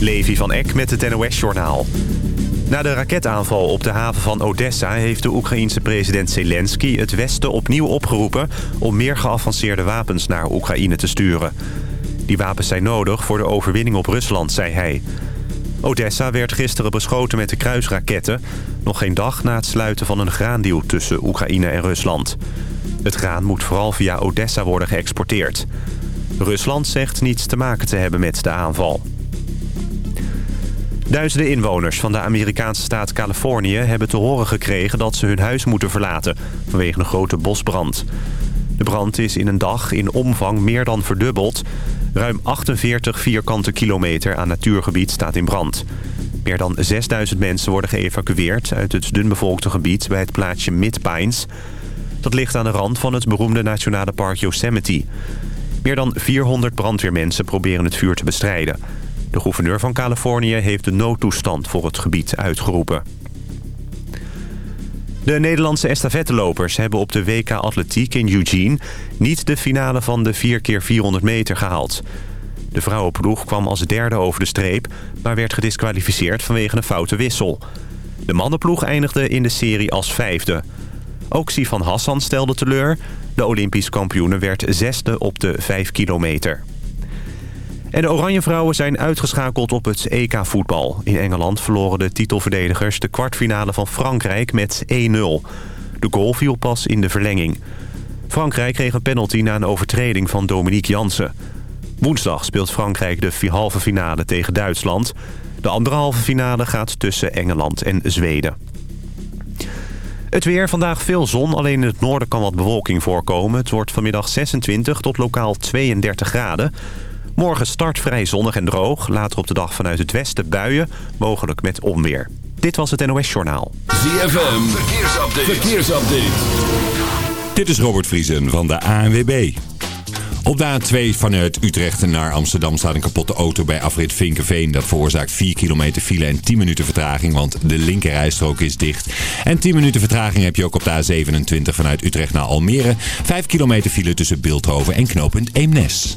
Levi van Eck met het NOS-journaal. Na de raketaanval op de haven van Odessa... heeft de Oekraïense president Zelensky het Westen opnieuw opgeroepen... om meer geavanceerde wapens naar Oekraïne te sturen. Die wapens zijn nodig voor de overwinning op Rusland, zei hij. Odessa werd gisteren beschoten met de kruisraketten... nog geen dag na het sluiten van een graandeal tussen Oekraïne en Rusland. Het graan moet vooral via Odessa worden geëxporteerd. Rusland zegt niets te maken te hebben met de aanval. Duizenden inwoners van de Amerikaanse staat Californië hebben te horen gekregen dat ze hun huis moeten verlaten vanwege een grote bosbrand. De brand is in een dag in omvang meer dan verdubbeld. Ruim 48 vierkante kilometer aan natuurgebied staat in brand. Meer dan 6000 mensen worden geëvacueerd uit het dunbevolkte gebied bij het plaatsje Mid-Pines. Dat ligt aan de rand van het beroemde nationale park Yosemite. Meer dan 400 brandweermensen proberen het vuur te bestrijden. De gouverneur van Californië heeft de noodtoestand voor het gebied uitgeroepen. De Nederlandse estafettelopers hebben op de WK Atletiek in Eugene... niet de finale van de 4x400 meter gehaald. De vrouwenploeg kwam als derde over de streep... maar werd gedisqualificeerd vanwege een foute wissel. De mannenploeg eindigde in de serie als vijfde. Ook Sifan Hassan stelde teleur. De Olympisch kampioene werd zesde op de 5 kilometer. En de Oranje Vrouwen zijn uitgeschakeld op het EK-voetbal. In Engeland verloren de titelverdedigers de kwartfinale van Frankrijk met 1-0. De goal viel pas in de verlenging. Frankrijk kreeg een penalty na een overtreding van Dominique Jansen. Woensdag speelt Frankrijk de halve finale tegen Duitsland. De andere halve finale gaat tussen Engeland en Zweden. Het weer, vandaag veel zon, alleen in het noorden kan wat bewolking voorkomen. Het wordt vanmiddag 26 tot lokaal 32 graden. Morgen start vrij zonnig en droog. Later op de dag vanuit het westen buien, mogelijk met onweer. Dit was het NOS Journaal. ZFM, verkeersupdate. verkeersupdate. Dit is Robert Vriesen van de ANWB. Op de A2 vanuit Utrecht naar Amsterdam staat een kapotte auto bij afrit Vinkenveen. Dat veroorzaakt 4 kilometer file en 10 minuten vertraging, want de linkerrijstrook is dicht. En 10 minuten vertraging heb je ook op de A27 vanuit Utrecht naar Almere. 5 kilometer file tussen Beeldhoven en knooppunt Eemnes.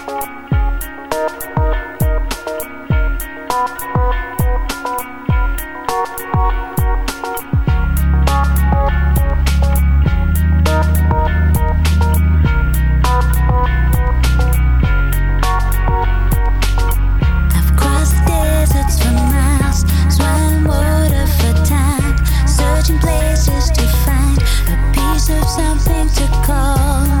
Of something to call.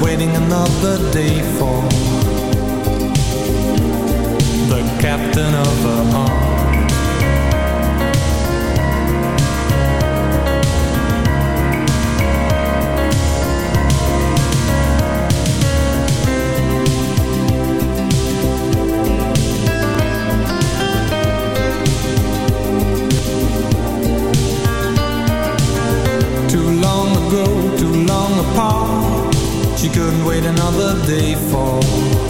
waiting another day for the captain of the heart. another day fall.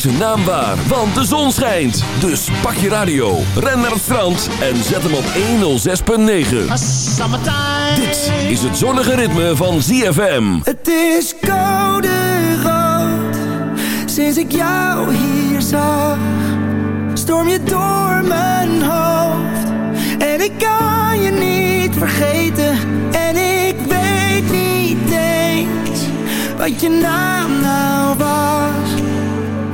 zijn naam waar, want de zon schijnt. Dus pak je radio, ren naar het strand en zet hem op 106.9. Dit is het zonnige ritme van ZFM. Het is koude rood, sinds ik jou hier zag. Storm je door mijn hoofd, en ik kan je niet vergeten. En ik weet niet eens, wat je naam nou was.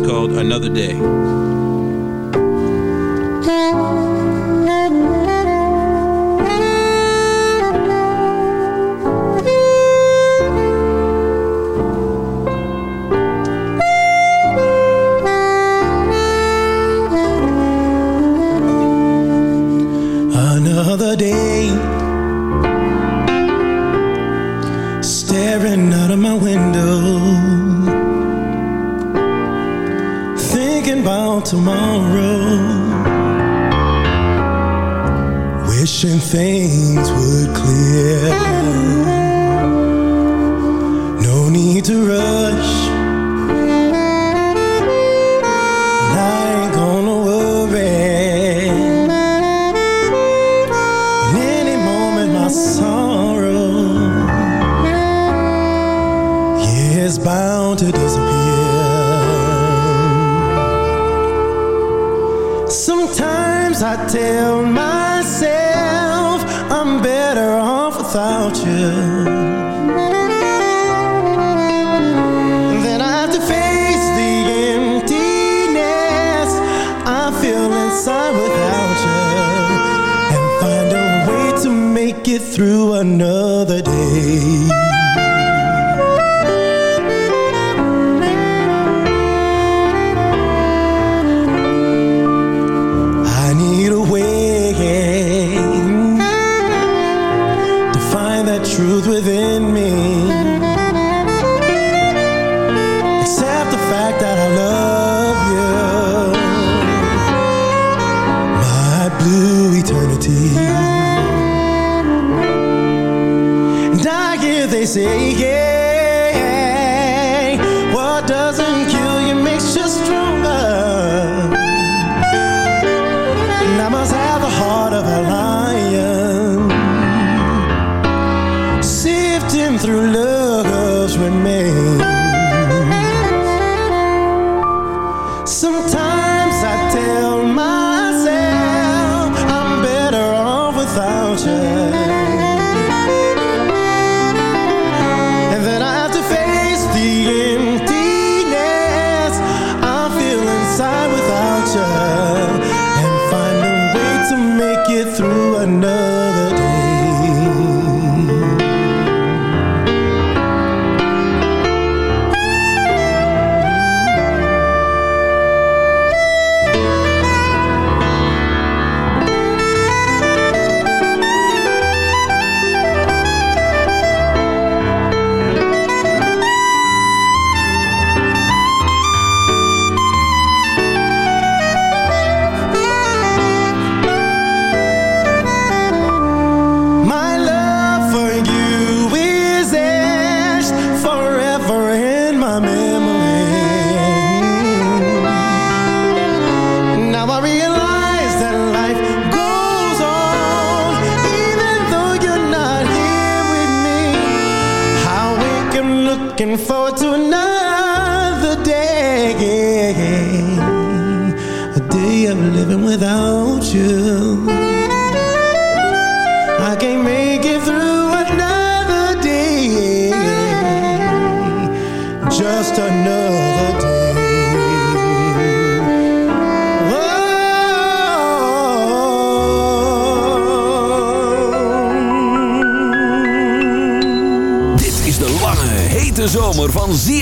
called Another Day. It through another day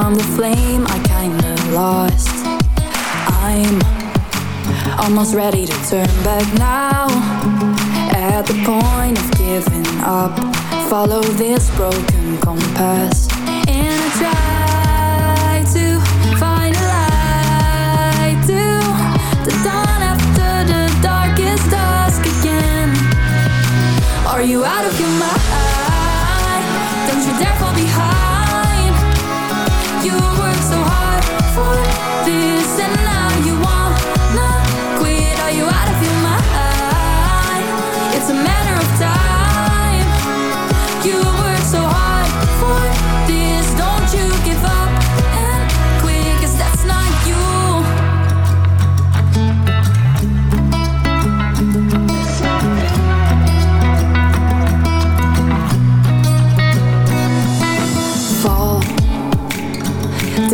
from the flame I kinda lost. I'm almost ready to turn back now. At the point of giving up Follow this broken compass.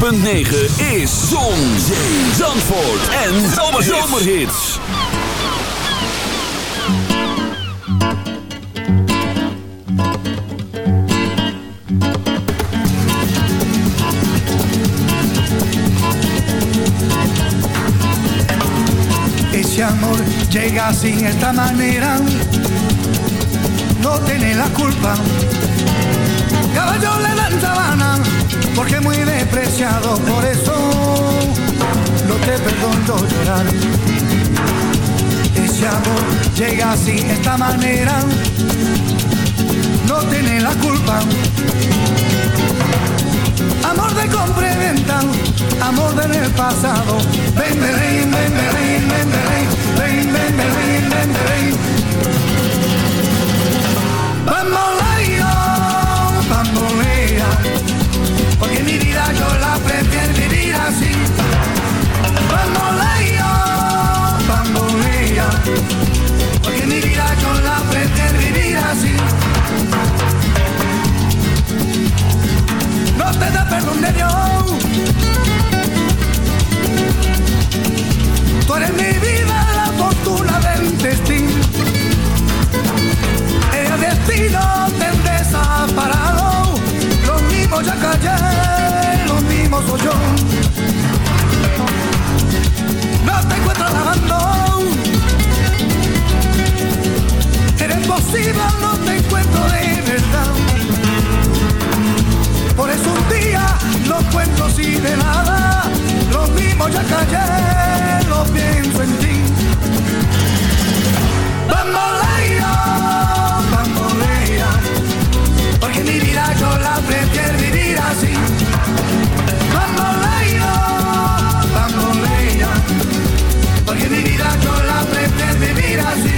is Zon, Zee, Zandvoort en Zomerhits. Ese amor llega sin esta manera, no tiene la culpa. Caballo le dan sabana porque muy despreciado, por eso no te perdono llorar. Ese amor llega así, esta manera, no tiene la culpa. Amor de compra y venta, amor del pasado. Ven, ven, ven, ven, ven, ven, ven, ven, ven, ven, ven, ven. Bamboleo, porque mi vida yo la prefiero vivir así. Bamboleo, bambolea, porque mi vida yo la prefiero vivir así. No te da perdón de Dios. Tú eres mi vida, la fortuna del destino. El destino te desaparado ya callé, lo mismo soy yo. No te encuentro trabajando, eres posible, no te encuentro de verdad. Por eso un día no cuento sin de nada, lo mismo ya callé, lo pienso en ti. así. Bamboleo, bamboleo, porque mi vida yo la pretendo vivir así.